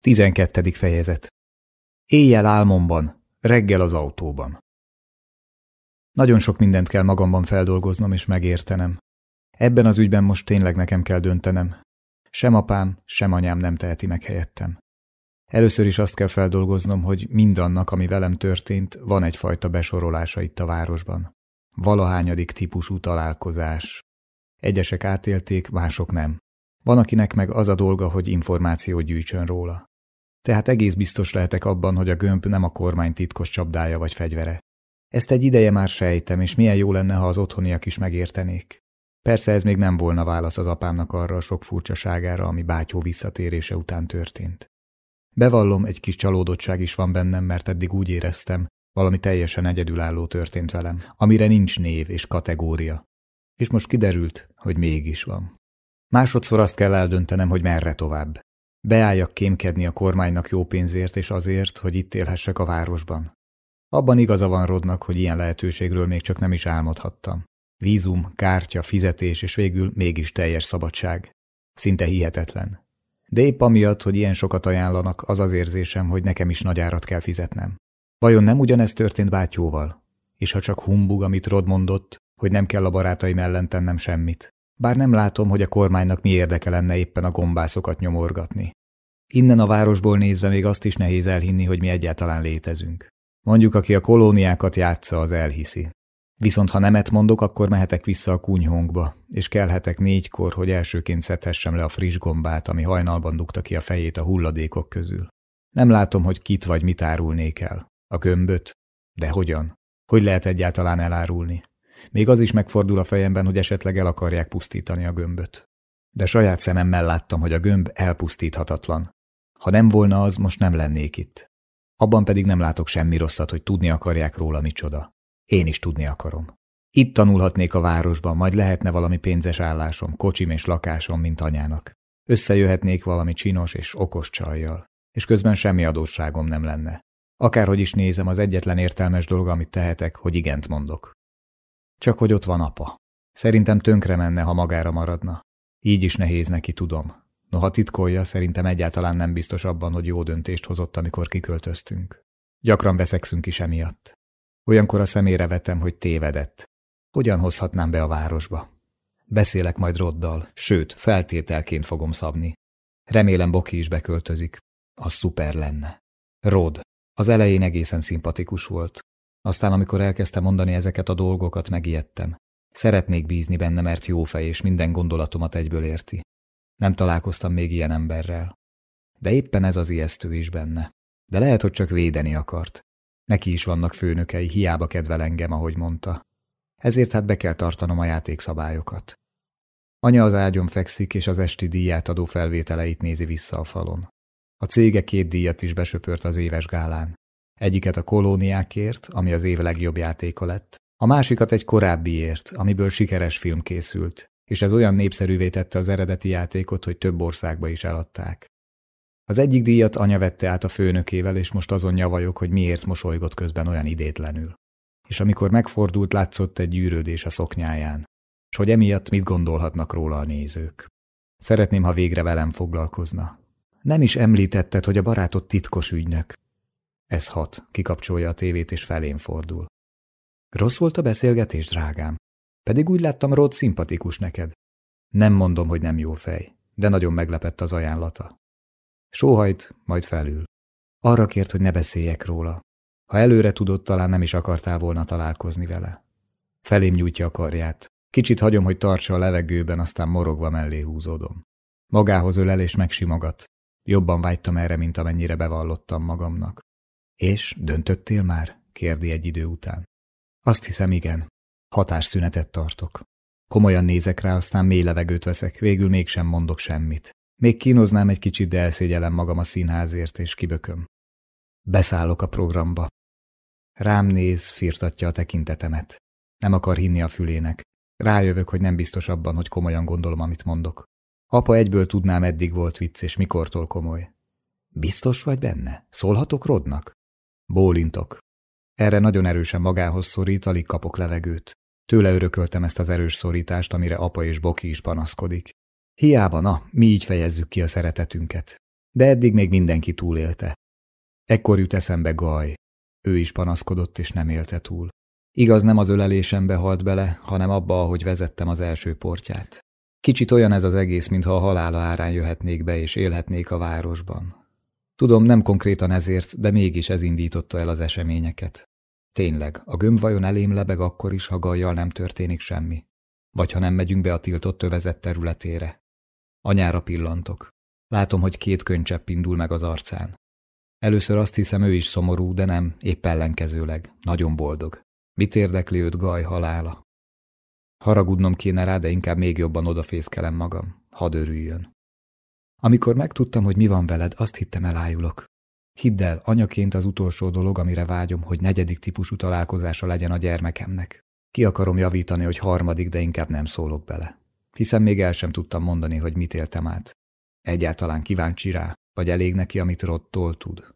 Tizenkettedik fejezet Éjjel álmomban, reggel az autóban. Nagyon sok mindent kell magamban feldolgoznom és megértenem. Ebben az ügyben most tényleg nekem kell döntenem. Sem apám, sem anyám nem teheti meg helyettem. Először is azt kell feldolgoznom, hogy mindannak, ami velem történt, van egyfajta besorolása itt a városban. Valahányadik típusú találkozás. Egyesek átélték, mások nem. Van, akinek meg az a dolga, hogy információt gyűjtsön róla. Tehát egész biztos lehetek abban, hogy a gömb nem a kormány titkos csapdája vagy fegyvere. Ezt egy ideje már sejtem, és milyen jó lenne, ha az otthoniak is megértenék. Persze ez még nem volna válasz az apámnak arra a sok furcsaságára, ami bátyó visszatérése után történt. Bevallom, egy kis csalódottság is van bennem, mert eddig úgy éreztem, valami teljesen egyedülálló történt velem, amire nincs név és kategória. És most kiderült, hogy mégis van. Másodszor azt kell eldöntenem, hogy merre tovább. Beálljak kémkedni a kormánynak jó pénzért és azért, hogy itt élhessek a városban. Abban igaza van Rodnak, hogy ilyen lehetőségről még csak nem is álmodhattam. Vízum, kártya, fizetés és végül mégis teljes szabadság. Szinte hihetetlen. De épp amiatt, hogy ilyen sokat ajánlanak, az az érzésem, hogy nekem is nagy árat kell fizetnem. Vajon nem ugyanezt történt bátyóval? És ha csak humbug, amit Rod mondott, hogy nem kell a barátaim ellen tennem semmit. Bár nem látom, hogy a kormánynak mi érdeke lenne éppen a gombászokat nyomorgatni. Innen a városból nézve még azt is nehéz elhinni, hogy mi egyáltalán létezünk. Mondjuk, aki a kolóniákat játsza, az elhiszi. Viszont ha nemet mondok, akkor mehetek vissza a kunyhónkba, és kelhetek négykor, hogy elsőként szedhessem le a friss gombát, ami hajnalban dugta ki a fejét a hulladékok közül. Nem látom, hogy kit vagy mit árulnék el. A gömböt? De hogyan? Hogy lehet egyáltalán elárulni? Még az is megfordul a fejemben, hogy esetleg el akarják pusztítani a gömböt. De saját szememmel láttam, hogy a gömb elpusztíthatatlan. Ha nem volna az, most nem lennék itt. Abban pedig nem látok semmi rosszat, hogy tudni akarják róla micsoda. Én is tudni akarom. Itt tanulhatnék a városban, majd lehetne valami pénzes állásom, kocsim és lakásom, mint anyának. Összejöhetnék valami csinos és okos csajjal, és közben semmi adósságom nem lenne. Akárhogy is nézem, az egyetlen értelmes dolog, amit tehetek, hogy igent mondok. Csak hogy ott van apa. Szerintem tönkre menne, ha magára maradna. Így is nehéz neki, tudom. Noha titkolja, szerintem egyáltalán nem biztos abban, hogy jó döntést hozott, amikor kiköltöztünk. Gyakran veszekszünk is emiatt. Olyankor a szemére vetem, hogy tévedett. Hogyan hozhatnám be a városba? Beszélek majd Roddal, sőt, feltételként fogom szabni. Remélem Boki is beköltözik. Az szuper lenne. Rod. Az elején egészen szimpatikus volt. Aztán, amikor elkezdte mondani ezeket a dolgokat, megijedtem. Szeretnék bízni benne, mert jó fej, és minden gondolatomat egyből érti. Nem találkoztam még ilyen emberrel. De éppen ez az ijesztő is benne. De lehet, hogy csak védeni akart. Neki is vannak főnökei, hiába kedvel engem, ahogy mondta. Ezért hát be kell tartanom a játékszabályokat. Anya az ágyon fekszik, és az esti díját adó felvételeit nézi vissza a falon. A cége két díjat is besöpört az éves gálán. Egyiket a kolóniákért, ami az év legjobb játéka lett, a másikat egy korábbiért, amiből sikeres film készült, és ez olyan népszerűvé tette az eredeti játékot, hogy több országba is eladták. Az egyik díjat anya vette át a főnökével, és most azon nyavajok, hogy miért mosolygott közben olyan idétlenül. És amikor megfordult, látszott egy gyűrődés a szoknyáján, és hogy emiatt mit gondolhatnak róla a nézők. Szeretném, ha végre velem foglalkozna. Nem is említetted, hogy a barátot titkos ügynök. Ez hat, kikapcsolja a tévét és felén fordul. Rossz volt a beszélgetés, drágám. Pedig úgy láttam, Rod szimpatikus neked. Nem mondom, hogy nem jó fej, de nagyon meglepett az ajánlata. Sóhajt, majd felül. Arra kért, hogy ne beszéljek róla. Ha előre tudott, talán nem is akartál volna találkozni vele. Felém nyújtja a karját. Kicsit hagyom, hogy tartsa a levegőben, aztán morogva mellé húzódom. Magához ölel és megsimogat. Jobban vágytam erre, mint amennyire bevallottam magamnak. És döntöttél már? kérdi egy idő után. Azt hiszem, igen. Hatásszünetet tartok. Komolyan nézek rá, aztán mély levegőt veszek, végül mégsem mondok semmit. Még kínoznám egy kicsit, de elszégyelem magam a színházért, és kibököm. Beszállok a programba. Rám néz, firtatja a tekintetemet. Nem akar hinni a fülének. Rájövök, hogy nem biztos abban, hogy komolyan gondolom, amit mondok. Apa egyből tudnám, eddig volt vicc, és mikortól komoly. Biztos vagy benne? Szólhatok Rodnak? Bólintok. Erre nagyon erősen magához szorít, alig kapok levegőt. Tőle örököltem ezt az erős szorítást, amire apa és Boki is panaszkodik. Hiába, na, mi így fejezzük ki a szeretetünket. De eddig még mindenki túlélte. Ekkor jut eszembe Gaj. Ő is panaszkodott, és nem élte túl. Igaz, nem az ölelésembe halt bele, hanem abba, ahogy vezettem az első portját. Kicsit olyan ez az egész, mintha a halála árán jöhetnék be, és élhetnék a városban. Tudom, nem konkrétan ezért, de mégis ez indította el az eseményeket. Tényleg, a gömb vajon elém lebeg akkor is, ha gajjal nem történik semmi? Vagy ha nem megyünk be a tiltott övezet területére? Anyára pillantok. Látom, hogy két könycsepp indul meg az arcán. Először azt hiszem, ő is szomorú, de nem, épp ellenkezőleg. Nagyon boldog. Mit érdekli őt Gaj halála? Haragudnom kéne rá, de inkább még jobban odafészkelem magam. Hadd örüljön. Amikor megtudtam, hogy mi van veled, azt hittem elájulok. Hidd el, anyaként az utolsó dolog, amire vágyom, hogy negyedik típusú találkozása legyen a gyermekemnek. Ki akarom javítani, hogy harmadik, de inkább nem szólok bele. Hiszen még el sem tudtam mondani, hogy mit éltem át. Egyáltalán kíváncsi rá, vagy elég neki, amit Rottól tud.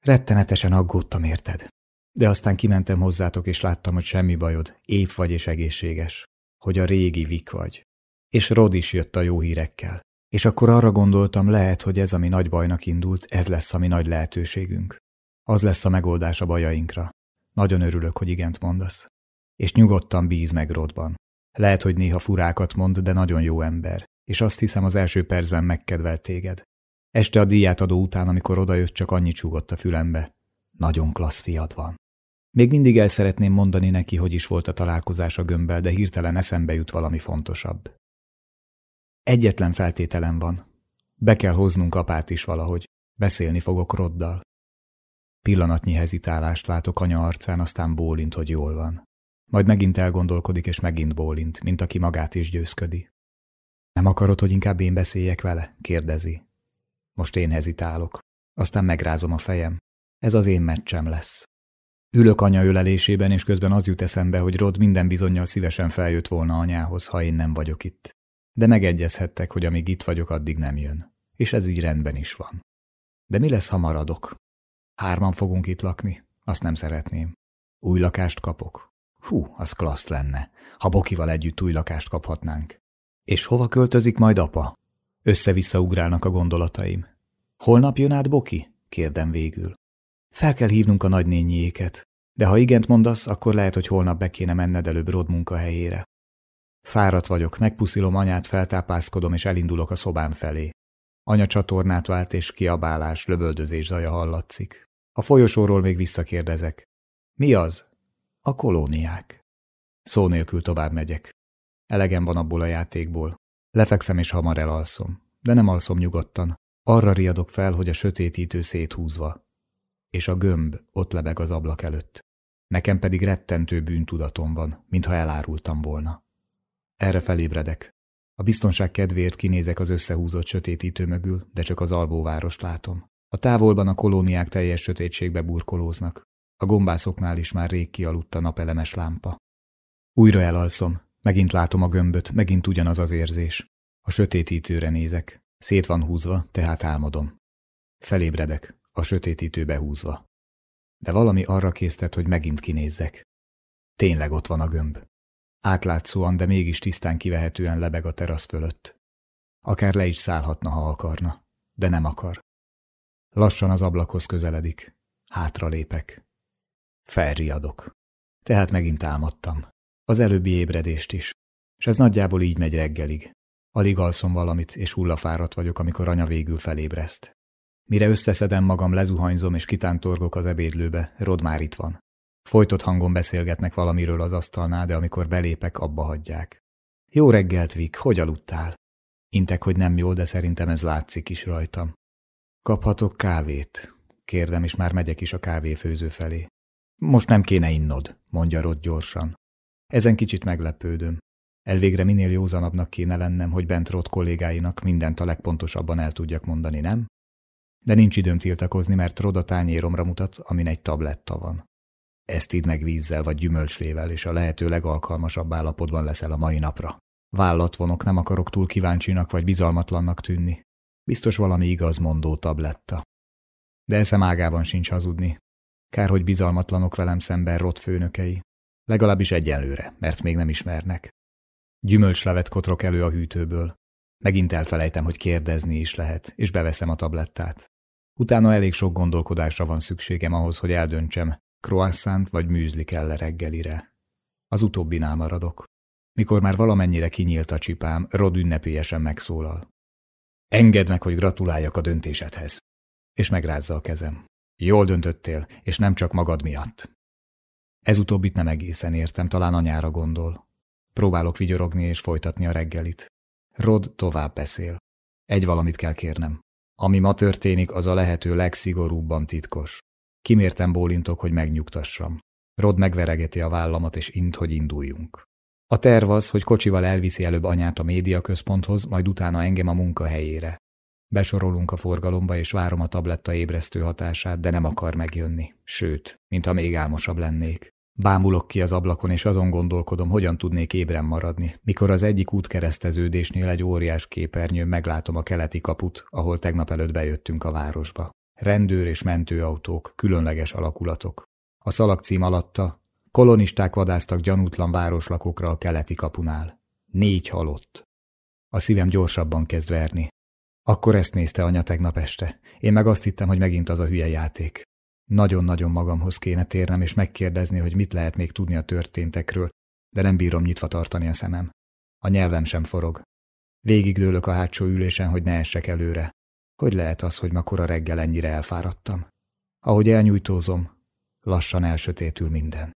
Rettenetesen aggódtam, érted? De aztán kimentem hozzátok, és láttam, hogy semmi bajod, épp vagy és egészséges. Hogy a régi vik vagy. És Rod is jött a jó hírekkel. És akkor arra gondoltam, lehet, hogy ez, ami nagy bajnak indult, ez lesz a mi nagy lehetőségünk. Az lesz a megoldás a bajainkra. Nagyon örülök, hogy igent mondasz. És nyugodtan bíz meg Rodban. Lehet, hogy néha furákat mond, de nagyon jó ember, és azt hiszem az első percben megkedvelt téged. Este a díját adó után, amikor odajött, csak annyit csúgott a fülembe. Nagyon klassz fiad van. Még mindig el szeretném mondani neki, hogy is volt a találkozás a gömbbel, de hirtelen eszembe jut valami fontosabb. Egyetlen feltételem van. Be kell hoznunk apát is valahogy. Beszélni fogok Roddal. Pillanatnyi hezitálást látok anya arcán, aztán bólint, hogy jól van. Majd megint elgondolkodik, és megint bólint, mint aki magát is győzködi. Nem akarod, hogy inkább én beszéljek vele? kérdezi. Most én hezitálok. Aztán megrázom a fejem. Ez az én meccsem lesz. Ülök anya ölelésében, és közben az jut eszembe, hogy Rod minden bizonyal szívesen feljött volna anyához, ha én nem vagyok itt. De megegyezhettek, hogy amíg itt vagyok, addig nem jön. És ez így rendben is van. De mi lesz, ha maradok? Hárman fogunk itt lakni. Azt nem szeretném. Új lakást kapok. Hú, az klassz lenne, ha Bokival együtt új lakást kaphatnánk. És hova költözik majd apa? Össze-vissza ugrálnak a gondolataim. Holnap jön át Boki? kérdem végül. Fel kell hívnunk a nagynényiéket, de ha igent mondasz, akkor lehet, hogy holnap be kéne menned előbb Rod munkahelyére. Fáradt vagyok, megpuszilom anyát, feltápászkodom, és elindulok a szobám felé. Anya csatornát vált, és kiabálás, lövöldözés zaja hallatszik. A folyosóról még visszakérdezek. Mi az? A kolóniák. Szó nélkül tovább megyek. Elegem van abból a játékból. Lefekszem és hamar elalszom. De nem alszom nyugodtan. Arra riadok fel, hogy a sötétítő széthúzva. És a gömb ott lebeg az ablak előtt. Nekem pedig rettentő bűntudatom van, mintha elárultam volna. Erre felébredek. A biztonság kedvéért kinézek az összehúzott sötétítő mögül, de csak az alvóvárost látom. A távolban a kolóniák teljes sötétségbe burkolóznak. A gombászoknál is már rég kialudt a napelemes lámpa. Újra elalszom, megint látom a gömböt, megint ugyanaz az érzés. A sötétítőre nézek. Szét van húzva, tehát álmodom. Felébredek, a sötétítőbe húzva. De valami arra késztet, hogy megint kinézzek. Tényleg ott van a gömb. Átlátszóan, de mégis tisztán kivehetően lebeg a terasz fölött. Akár le is szállhatna, ha akarna, de nem akar. Lassan az ablakhoz közeledik. Hátra lépek. Felriadok. Tehát megint álmodtam. Az előbbi ébredést is. És ez nagyjából így megy reggelig. Alig alszom valamit, és hullafáradt vagyok, amikor anya végül felébreszt. Mire összeszedem magam, lezuhanyzom és kitántorgok az ebédlőbe, Rod már itt van. Folytott hangon beszélgetnek valamiről az asztalnál, de amikor belépek, abba hagyják. Jó reggelt, Vik, hogy aludtál? Intek, hogy nem jól, de szerintem ez látszik is rajtam. Kaphatok kávét? Kérdem, és már megyek is a kávéfőző felé. Most nem kéne innod, mondja Rod gyorsan. Ezen kicsit meglepődöm. Elvégre minél józanabbnak kéne lennem, hogy bent Rod kollégáinak mindent a legpontosabban el tudjak mondani, nem? De nincs időm tiltakozni, mert Rod a tányéromra mutat, amin egy tabletta van. Ezt idd meg vízzel vagy gyümölcslével, és a lehető legalkalmasabb állapotban leszel a mai napra. Vállat vonok, nem akarok túl kíváncsinak vagy bizalmatlannak tűnni. Biztos valami igazmondó tabletta. De eszem ágában sincs hazudni. Kár, hogy bizalmatlanok velem szemben rott főnökei. Legalábbis egyenlőre, mert még nem ismernek. Gyümölcslevet kotrok elő a hűtőből. Megint elfelejtem, hogy kérdezni is lehet, és beveszem a tablettát. Utána elég sok gondolkodásra van szükségem ahhoz, hogy eldöntsem, croissant vagy műzli kell -e reggelire. Az utóbbinál maradok. Mikor már valamennyire kinyílt a csipám, Rod ünnepélyesen megszólal. Engedd meg, hogy gratuláljak a döntésedhez. És megrázza a kezem. Jól döntöttél, és nem csak magad miatt. Ez utóbbit nem egészen értem, talán anyára gondol. Próbálok vigyorogni és folytatni a reggelit. Rod tovább beszél. Egy valamit kell kérnem. Ami ma történik, az a lehető legszigorúbban titkos. Kimértem bólintok, hogy megnyugtassam. Rod megveregeti a vállamat, és int, hogy induljunk. A terv az, hogy kocsival elviszi előbb anyát a médiaközponthoz, majd utána engem a munkahelyére. Besorolunk a forgalomba, és várom a tabletta ébresztő hatását, de nem akar megjönni. Sőt, mintha még álmosabb lennék. Bámulok ki az ablakon, és azon gondolkodom, hogyan tudnék ébren maradni, mikor az egyik útkereszteződésnél egy óriás képernyőn meglátom a keleti kaput, ahol tegnap előtt bejöttünk a városba. Rendőr és mentőautók, különleges alakulatok. A szalagcím alatta kolonisták vadáztak gyanútlan városlakókra a keleti kapunál. Négy halott. A szívem gyorsabban kezd verni. Akkor ezt nézte anya tegnap este. Én meg azt hittem, hogy megint az a hülye játék. Nagyon-nagyon magamhoz kéne térnem és megkérdezni, hogy mit lehet még tudni a történtekről, de nem bírom nyitva tartani a szemem. A nyelvem sem forog. Végigdőlök a hátsó ülésen, hogy ne essek előre. Hogy lehet az, hogy makora reggel ennyire elfáradtam? Ahogy elnyújtózom, lassan elsötétül minden.